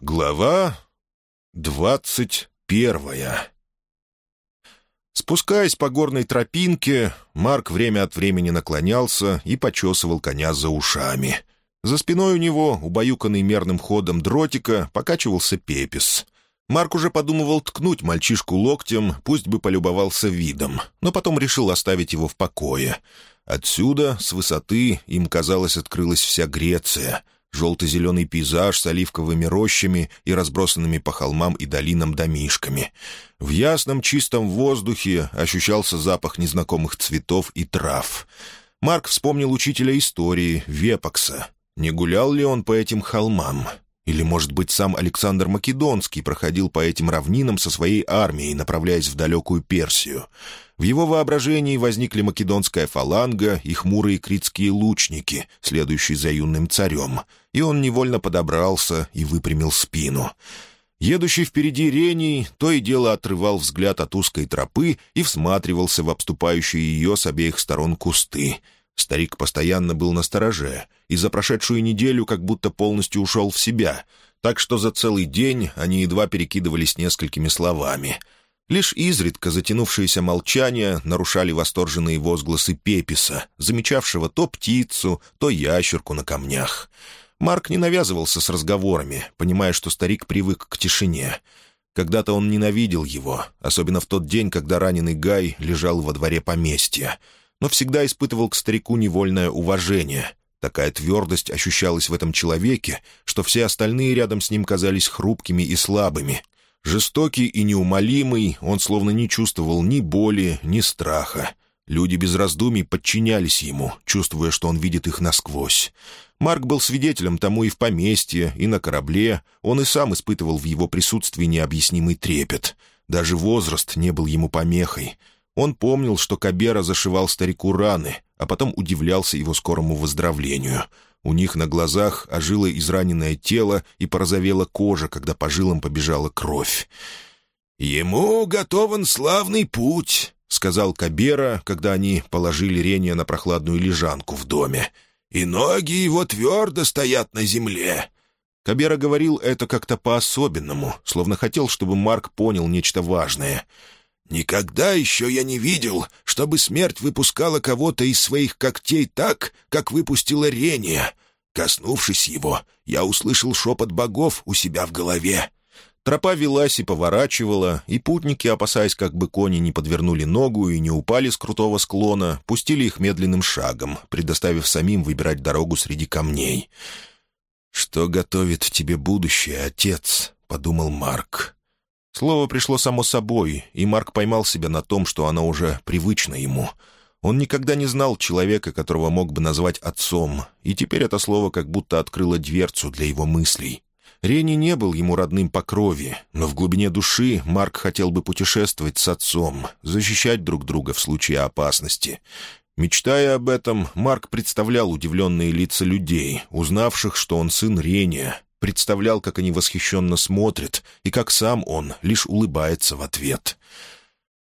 Глава двадцать первая Спускаясь по горной тропинке, Марк время от времени наклонялся и почесывал коня за ушами. За спиной у него, убаюканный мерным ходом дротика, покачивался пепис. Марк уже подумывал ткнуть мальчишку локтем, пусть бы полюбовался видом, но потом решил оставить его в покое. Отсюда, с высоты, им, казалось, открылась вся Греция — желто-зеленый пейзаж с оливковыми рощами и разбросанными по холмам и долинам домишками. В ясном чистом воздухе ощущался запах незнакомых цветов и трав. Марк вспомнил учителя истории, Вепакса. Не гулял ли он по этим холмам? Или, может быть, сам Александр Македонский проходил по этим равнинам со своей армией, направляясь в далекую Персию? В его воображении возникли македонская фаланга и хмурые критские лучники, следующие за юным царем, и он невольно подобрался и выпрямил спину. Едущий впереди Рений то и дело отрывал взгляд от узкой тропы и всматривался в обступающие ее с обеих сторон кусты. Старик постоянно был на стороже, и за прошедшую неделю как будто полностью ушел в себя, так что за целый день они едва перекидывались несколькими словами — Лишь изредка затянувшиеся молчания нарушали восторженные возгласы Пеписа, замечавшего то птицу, то ящерку на камнях. Марк не навязывался с разговорами, понимая, что старик привык к тишине. Когда-то он ненавидел его, особенно в тот день, когда раненый Гай лежал во дворе поместья, но всегда испытывал к старику невольное уважение. Такая твердость ощущалась в этом человеке, что все остальные рядом с ним казались хрупкими и слабыми, Жестокий и неумолимый, он словно не чувствовал ни боли, ни страха. Люди без раздумий подчинялись ему, чувствуя, что он видит их насквозь. Марк был свидетелем тому и в поместье, и на корабле. Он и сам испытывал в его присутствии необъяснимый трепет. Даже возраст не был ему помехой. Он помнил, что Кабера зашивал старику раны, а потом удивлялся его скорому выздоровлению — у них на глазах ожило израненное тело и порозовела кожа, когда по жилам побежала кровь. «Ему готован славный путь», — сказал Кабера, когда они положили Рения на прохладную лежанку в доме. «И ноги его твердо стоят на земле». Кабера говорил это как-то по-особенному, словно хотел, чтобы Марк понял нечто важное. «Никогда еще я не видел, чтобы смерть выпускала кого-то из своих когтей так, как выпустила Рения. Коснувшись его, я услышал шепот богов у себя в голове. Тропа велась и поворачивала, и путники, опасаясь, как бы кони не подвернули ногу и не упали с крутого склона, пустили их медленным шагом, предоставив самим выбирать дорогу среди камней. «Что готовит тебе будущее, отец?» — подумал Марк. Слово пришло само собой, и Марк поймал себя на том, что оно уже привычно ему. Он никогда не знал человека, которого мог бы назвать отцом, и теперь это слово как будто открыло дверцу для его мыслей. Рени не был ему родным по крови, но в глубине души Марк хотел бы путешествовать с отцом, защищать друг друга в случае опасности. Мечтая об этом, Марк представлял удивленные лица людей, узнавших, что он сын Рения, представлял, как они восхищенно смотрят, и как сам он лишь улыбается в ответ.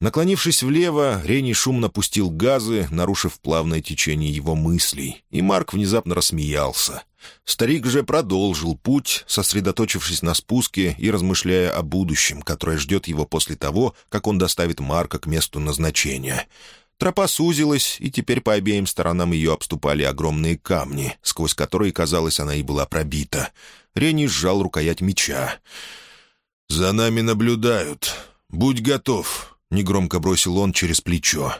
Наклонившись влево, Рени шумно пустил газы, нарушив плавное течение его мыслей, и Марк внезапно рассмеялся. Старик же продолжил путь, сосредоточившись на спуске и размышляя о будущем, которое ждет его после того, как он доставит Марка к месту назначения — Тропа сузилась, и теперь по обеим сторонам ее обступали огромные камни, сквозь которые, казалось, она и была пробита. Рени сжал рукоять меча. «За нами наблюдают. Будь готов», — негромко бросил он через плечо.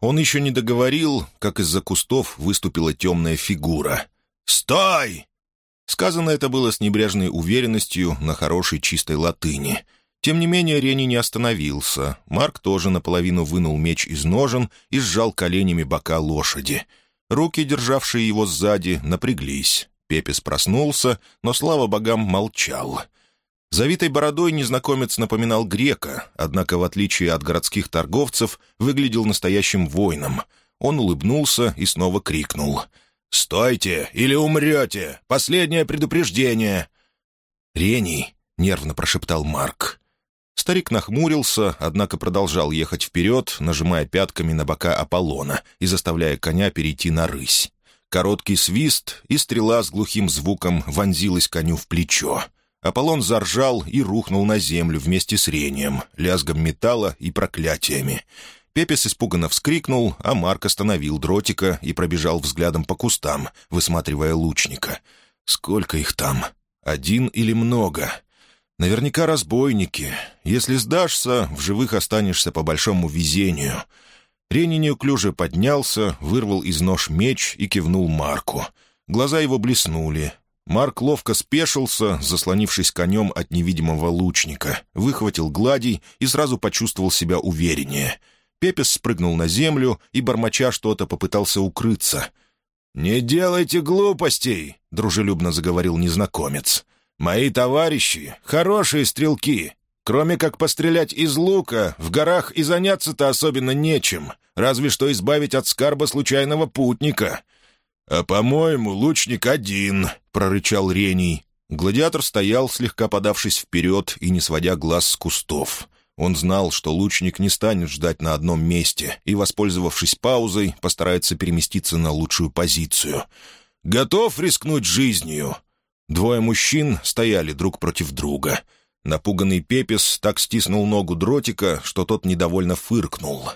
Он еще не договорил, как из-за кустов выступила темная фигура. «Стой!» Сказано это было с небрежной уверенностью на хорошей чистой латыни — тем не менее, Рени не остановился. Марк тоже наполовину вынул меч из ножен и сжал коленями бока лошади. Руки, державшие его сзади, напряглись. Пепес проснулся, но, слава богам, молчал. Завитой бородой незнакомец напоминал грека, однако, в отличие от городских торговцев, выглядел настоящим воином. Он улыбнулся и снова крикнул. «Стойте, или умрете! Последнее предупреждение!» «Рений!» — нервно прошептал Марк. Старик нахмурился, однако продолжал ехать вперед, нажимая пятками на бока Аполлона и заставляя коня перейти на рысь. Короткий свист, и стрела с глухим звуком вонзилась коню в плечо. Аполлон заржал и рухнул на землю вместе с рением, лязгом металла и проклятиями. Пепес испуганно вскрикнул, а Марк остановил дротика и пробежал взглядом по кустам, высматривая лучника. «Сколько их там? Один или много?» «Наверняка разбойники. Если сдашься, в живых останешься по большому везению». Рени неуклюже поднялся, вырвал из нож меч и кивнул Марку. Глаза его блеснули. Марк ловко спешился, заслонившись конем от невидимого лучника, выхватил гладий и сразу почувствовал себя увереннее. Пепес спрыгнул на землю и, бормоча что-то, попытался укрыться. «Не делайте глупостей!» — дружелюбно заговорил незнакомец. «Мои товарищи — хорошие стрелки. Кроме как пострелять из лука, в горах и заняться-то особенно нечем, разве что избавить от скарба случайного путника». «А, по-моему, лучник один», — прорычал Рений. Гладиатор стоял, слегка подавшись вперед и не сводя глаз с кустов. Он знал, что лучник не станет ждать на одном месте и, воспользовавшись паузой, постарается переместиться на лучшую позицию. «Готов рискнуть жизнью?» Двое мужчин стояли друг против друга — Напуганный Пепес так стиснул ногу дротика, что тот недовольно фыркнул.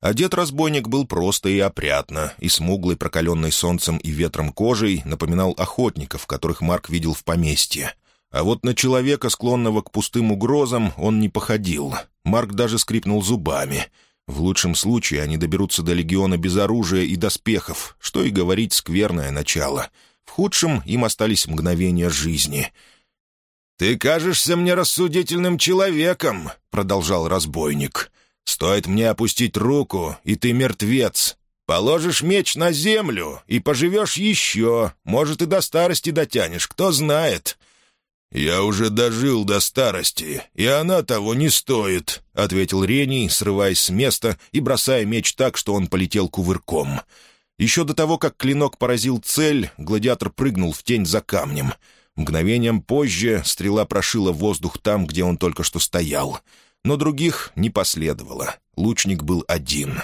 Одет разбойник был просто и опрятно, и смуглый, прокаленный солнцем и ветром кожей, напоминал охотников, которых Марк видел в поместье. А вот на человека, склонного к пустым угрозам, он не походил. Марк даже скрипнул зубами. В лучшем случае они доберутся до легиона без оружия и доспехов, что и говорить скверное начало. В худшем им остались мгновения жизни — «Ты кажешься мне рассудительным человеком», — продолжал разбойник. «Стоит мне опустить руку, и ты мертвец. Положишь меч на землю, и поживешь еще. Может, и до старости дотянешь, кто знает». «Я уже дожил до старости, и она того не стоит», — ответил Рений, срываясь с места и бросая меч так, что он полетел кувырком. Еще до того, как клинок поразил цель, гладиатор прыгнул в тень за камнем — Мгновением позже стрела прошила воздух там, где он только что стоял. Но других не последовало. Лучник был один.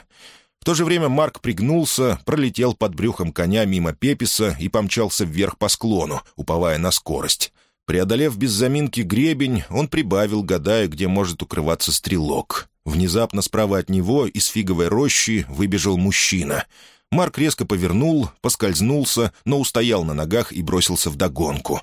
В то же время Марк пригнулся, пролетел под брюхом коня мимо Пеписа и помчался вверх по склону, уповая на скорость. Преодолев без заминки гребень, он прибавил, гадая, где может укрываться стрелок. Внезапно справа от него из фиговой рощи выбежал мужчина. Марк резко повернул, поскользнулся, но устоял на ногах и бросился в догонку.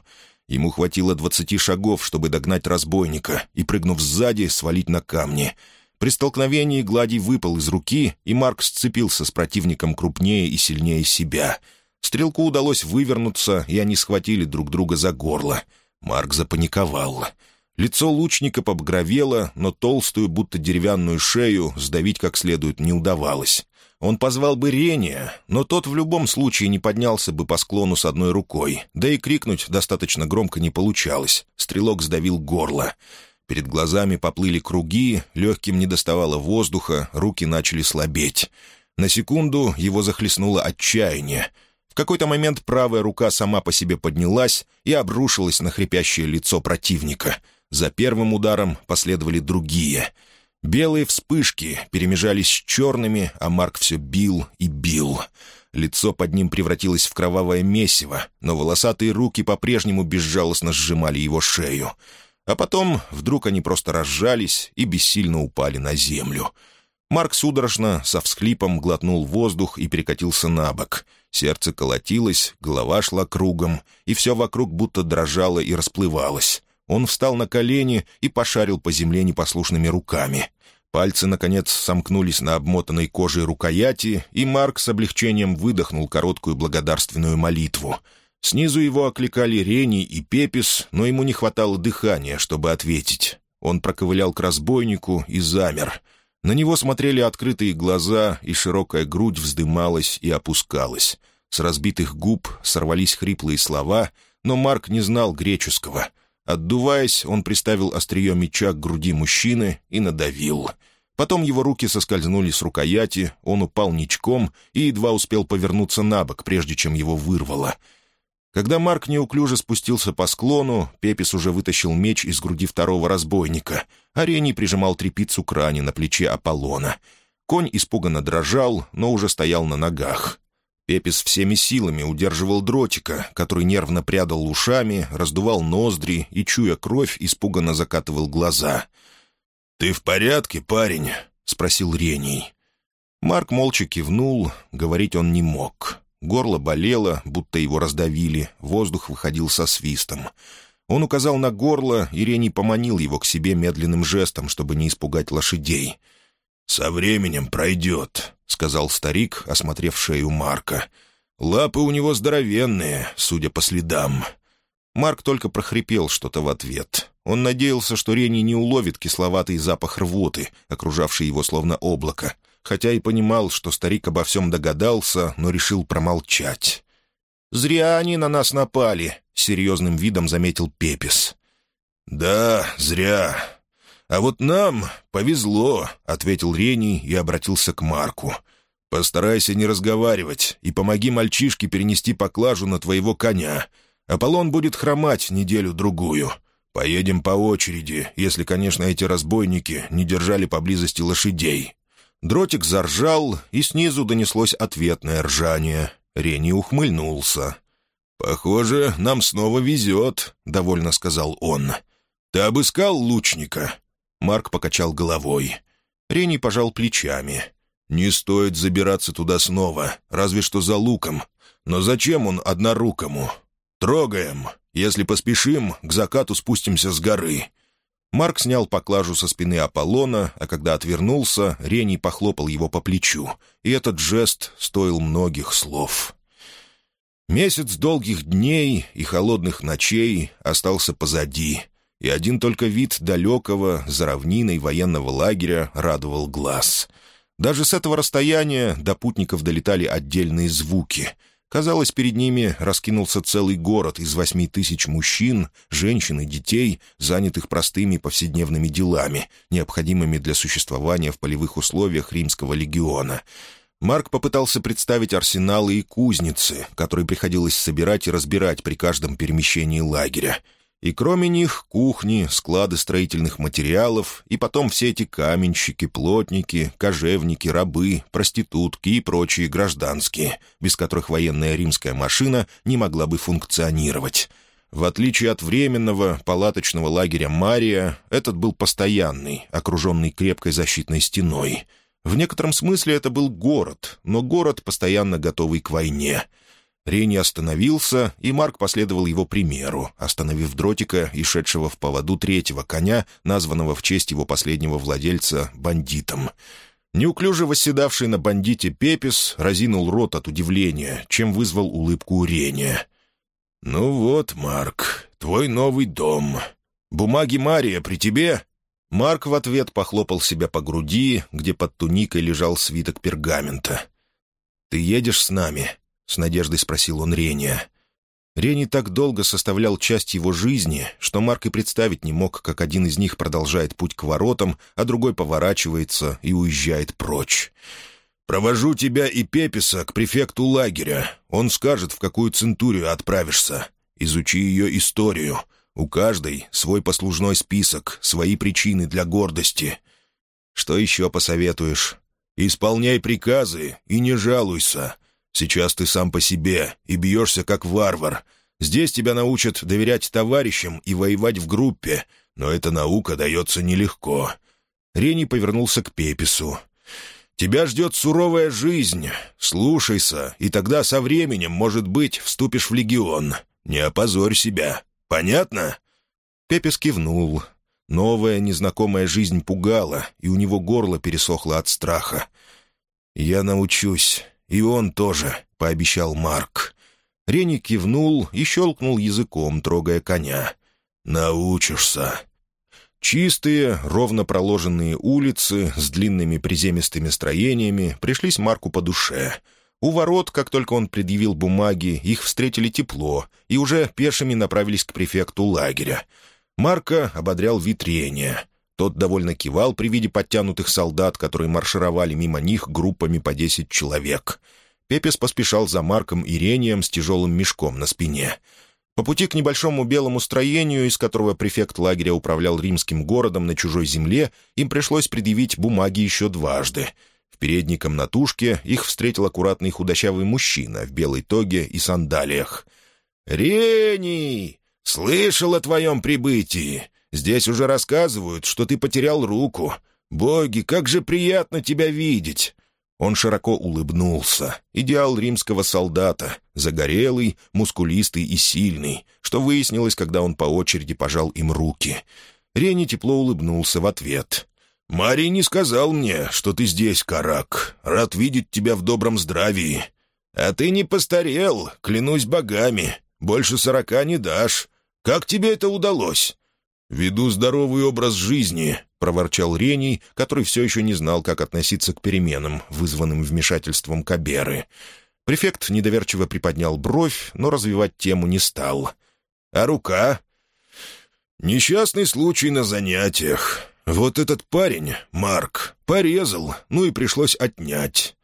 Ему хватило двадцати шагов, чтобы догнать разбойника и, прыгнув сзади, свалить на камни. При столкновении гладий выпал из руки, и Марк сцепился с противником крупнее и сильнее себя. Стрелку удалось вывернуться, и они схватили друг друга за горло. Марк запаниковал. Лицо лучника побагровело, но толстую, будто деревянную шею сдавить как следует не удавалось. Он позвал бы Рения, но тот в любом случае не поднялся бы по склону с одной рукой, да и крикнуть достаточно громко не получалось. Стрелок сдавил горло. Перед глазами поплыли круги, легким не доставало воздуха, руки начали слабеть. На секунду его захлестнуло отчаяние. В какой-то момент правая рука сама по себе поднялась и обрушилась на хрипящее лицо противника. За первым ударом последовали другие — Белые вспышки перемежались с черными, а Марк все бил и бил. Лицо под ним превратилось в кровавое месиво, но волосатые руки по-прежнему безжалостно сжимали его шею. А потом вдруг они просто разжались и бессильно упали на землю. Марк судорожно, со всхлипом, глотнул воздух и перекатился на бок. Сердце колотилось, голова шла кругом, и все вокруг будто дрожало и расплывалось. Он встал на колени и пошарил по земле непослушными руками. Пальцы, наконец, сомкнулись на обмотанной кожей рукояти, и Марк с облегчением выдохнул короткую благодарственную молитву. Снизу его окликали Рени и Пепис, но ему не хватало дыхания, чтобы ответить. Он проковылял к разбойнику и замер. На него смотрели открытые глаза, и широкая грудь вздымалась и опускалась. С разбитых губ сорвались хриплые слова, но Марк не знал греческого — Отдуваясь, он приставил острие меча к груди мужчины и надавил. Потом его руки соскользнули с рукояти, он упал ничком и едва успел повернуться на бок, прежде чем его вырвало. Когда Марк неуклюже спустился по склону, Пепис уже вытащил меч из груди второго разбойника. Арений прижимал трепицу к ране на плече Аполлона. Конь испуганно дрожал, но уже стоял на ногах. Пепис всеми силами удерживал дротика, который нервно прядал ушами, раздувал ноздри и, чуя кровь, испуганно закатывал глаза. «Ты в порядке, парень?» — спросил Рений. Марк молча кивнул, говорить он не мог. Горло болело, будто его раздавили, воздух выходил со свистом. Он указал на горло, и Рений поманил его к себе медленным жестом, чтобы не испугать лошадей. «Со временем пройдет», — сказал старик, осмотрев шею Марка. «Лапы у него здоровенные, судя по следам». Марк только прохрипел что-то в ответ. Он надеялся, что Рений не уловит кисловатый запах рвоты, окружавший его словно облако, хотя и понимал, что старик обо всем догадался, но решил промолчать. «Зря они на нас напали», — серьезным видом заметил Пепис. «Да, зря. А вот нам повезло», — ответил Рений и обратился к Марку. «Постарайся не разговаривать и помоги мальчишке перенести поклажу на твоего коня. Аполлон будет хромать неделю-другую. Поедем по очереди, если, конечно, эти разбойники не держали поблизости лошадей». Дротик заржал, и снизу донеслось ответное ржание. Рени ухмыльнулся. «Похоже, нам снова везет», — довольно сказал он. «Ты обыскал лучника?» Марк покачал головой. Рени пожал плечами. «Не стоит забираться туда снова, разве что за луком. Но зачем он однорукому? Трогаем. Если поспешим, к закату спустимся с горы. Марк снял поклажу со спины Аполлона, а когда отвернулся, Рений похлопал его по плечу, и этот жест стоил многих слов. Месяц долгих дней и холодных ночей остался позади, и один только вид далекого, за равниной военного лагеря радовал глаз. Даже с этого расстояния до путников долетали отдельные звуки — Казалось, перед ними раскинулся целый город из восьми тысяч мужчин, женщин и детей, занятых простыми повседневными делами, необходимыми для существования в полевых условиях римского легиона. Марк попытался представить арсеналы и кузницы, которые приходилось собирать и разбирать при каждом перемещении лагеря. И кроме них кухни, склады строительных материалов, и потом все эти каменщики, плотники, кожевники, рабы, проститутки и прочие гражданские, без которых военная римская машина не могла бы функционировать. В отличие от временного палаточного лагеря Мария, этот был постоянный, окруженный крепкой защитной стеной. В некотором смысле это был город, но город, постоянно готовый к войне — Рени остановился, и Марк последовал его примеру, остановив дротика и шедшего в поводу третьего коня, названного в честь его последнего владельца бандитом. Неуклюже восседавший на бандите Пепис разинул рот от удивления, чем вызвал улыбку у. «Ну вот, Марк, твой новый дом. Бумаги Мария при тебе?» Марк в ответ похлопал себя по груди, где под туникой лежал свиток пергамента. «Ты едешь с нами?» С надеждой спросил он Рения. Рени так долго составлял часть его жизни, что Марк и представить не мог, как один из них продолжает путь к воротам, а другой поворачивается и уезжает прочь. «Провожу тебя и Пеписа к префекту лагеря. Он скажет, в какую центурию отправишься. Изучи ее историю. У каждой свой послужной список, свои причины для гордости. Что еще посоветуешь? Исполняй приказы и не жалуйся. Сейчас ты сам по себе и бьешься как варвар. Здесь тебя научат доверять товарищам и воевать в группе, но эта наука дается нелегко». Рени повернулся к Пепису. «Тебя ждет суровая жизнь. Слушайся, и тогда со временем, может быть, вступишь в легион. Не опозорь себя. Понятно?» Пепис кивнул. Новая, незнакомая жизнь пугала, и у него горло пересохло от страха. «Я научусь. «И он тоже», — пообещал Марк. Рени кивнул и щелкнул языком, трогая коня. «Научишься». Чистые, ровно проложенные улицы с длинными приземистыми строениями пришлись Марку по душе. У ворот, как только он предъявил бумаги, их встретили тепло и уже пешими направились к префекту лагеря. Марка ободрял витрение. Тот довольно кивал при виде подтянутых солдат, которые маршировали мимо них группами по десять человек. Пепес поспешал за Марком и Рением с тяжелым мешком на спине. По пути к небольшому белому строению, из которого префект лагеря управлял римским городом на чужой земле, им пришлось предъявить бумаги еще дважды. В передней комнатушке их встретил аккуратный худощавый мужчина в белой тоге и сандалиях. «Рени! Слышал о твоем прибытии. Здесь уже рассказывают, что ты потерял руку. Боги, как же приятно тебя видеть!» Он широко улыбнулся. Идеал римского солдата. Загорелый, мускулистый и сильный, что выяснилось, когда он по очереди пожал им руки. Рени тепло улыбнулся в ответ. «Марий не сказал мне, что ты здесь, Карак. Рад видеть тебя в добром здравии. А ты не постарел, клянусь богами. Больше сорока не дашь. Как тебе это удалось?» «Веду здоровый образ жизни», — проворчал Рений, который все еще не знал, как относиться к переменам, вызванным вмешательством Каберы. Префект недоверчиво приподнял бровь, но развивать тему не стал. «А рука?» «Несчастный случай на занятиях. Вот этот парень, Марк, порезал, ну и пришлось отнять».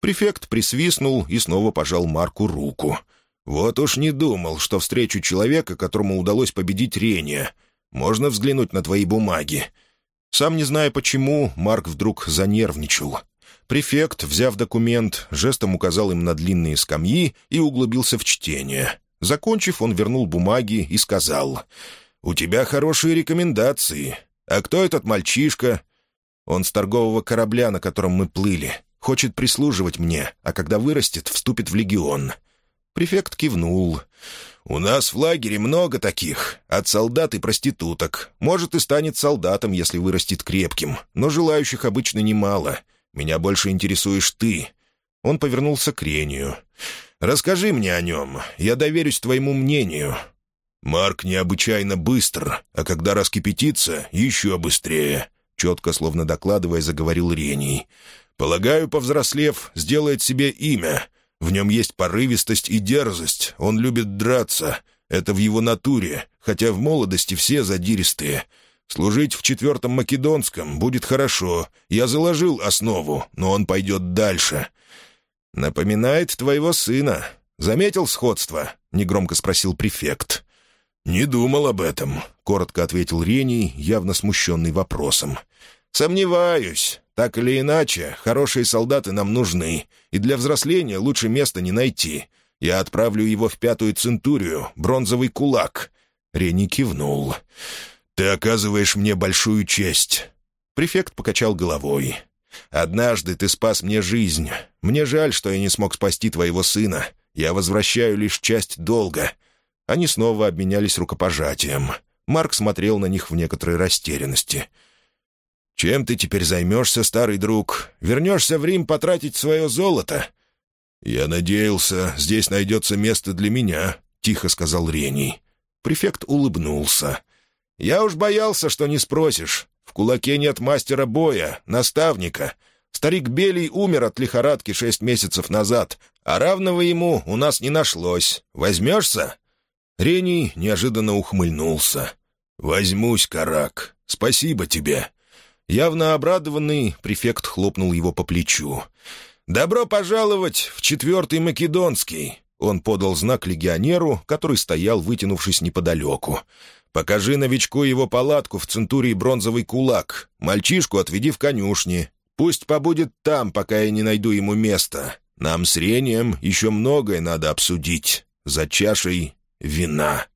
Префект присвистнул и снова пожал Марку руку. «Вот уж не думал, что встречу человека, которому удалось победить Рения. Можно взглянуть на твои бумаги?» Сам не зная почему, Марк вдруг занервничал. Префект, взяв документ, жестом указал им на длинные скамьи и углубился в чтение. Закончив, он вернул бумаги и сказал, «У тебя хорошие рекомендации. А кто этот мальчишка?» «Он с торгового корабля, на котором мы плыли. Хочет прислуживать мне, а когда вырастет, вступит в легион». Префект кивнул. «У нас в лагере много таких, от солдат и проституток. Может, и станет солдатом, если вырастет крепким, но желающих обычно немало. Меня больше интересуешь ты». Он повернулся к Рению. «Расскажи мне о нем, я доверюсь твоему мнению». «Марк необычайно быстр, а когда раскипятится, еще быстрее», — четко, словно докладывая, заговорил Рений. «Полагаю, повзрослев, сделает себе имя, в нем есть порывистость и дерзость, он любит драться. Это в его натуре, хотя в молодости все задиристые. Служить в четвертом Македонском будет хорошо. Я заложил основу, но он пойдет дальше. «Напоминает твоего сына. Заметил сходство?» — негромко спросил префект. «Не думал об этом», — коротко ответил Рений, явно смущенный вопросом. «Сомневаюсь. Так или иначе, хорошие солдаты нам нужны, и для взросления лучше места не найти. Я отправлю его в пятую центурию, бронзовый кулак». Рени кивнул. «Ты оказываешь мне большую честь». Префект покачал головой. «Однажды ты спас мне жизнь. Мне жаль, что я не смог спасти твоего сына. Я возвращаю лишь часть долга». Они снова обменялись рукопожатием. Марк смотрел на них в некоторой растерянности — «Чем ты теперь займешься, старый друг? Вернешься в Рим потратить свое золото?» «Я надеялся, здесь найдется место для меня», — тихо сказал Рений. Префект улыбнулся. «Я уж боялся, что не спросишь. В кулаке нет мастера боя, наставника. Старик Белий умер от лихорадки шесть месяцев назад, а равного ему у нас не нашлось. Возьмешься?» Рений неожиданно ухмыльнулся. «Возьмусь, Карак. Спасибо тебе. Явно обрадованный, префект хлопнул его по плечу. «Добро пожаловать в четвертый Македонский!» Он подал знак легионеру, который стоял, вытянувшись неподалеку. «Покажи новичку его палатку в центурии бронзовый кулак. Мальчишку отведи в конюшни. Пусть побудет там, пока я не найду ему места. Нам с Рением еще многое надо обсудить. За чашей вина».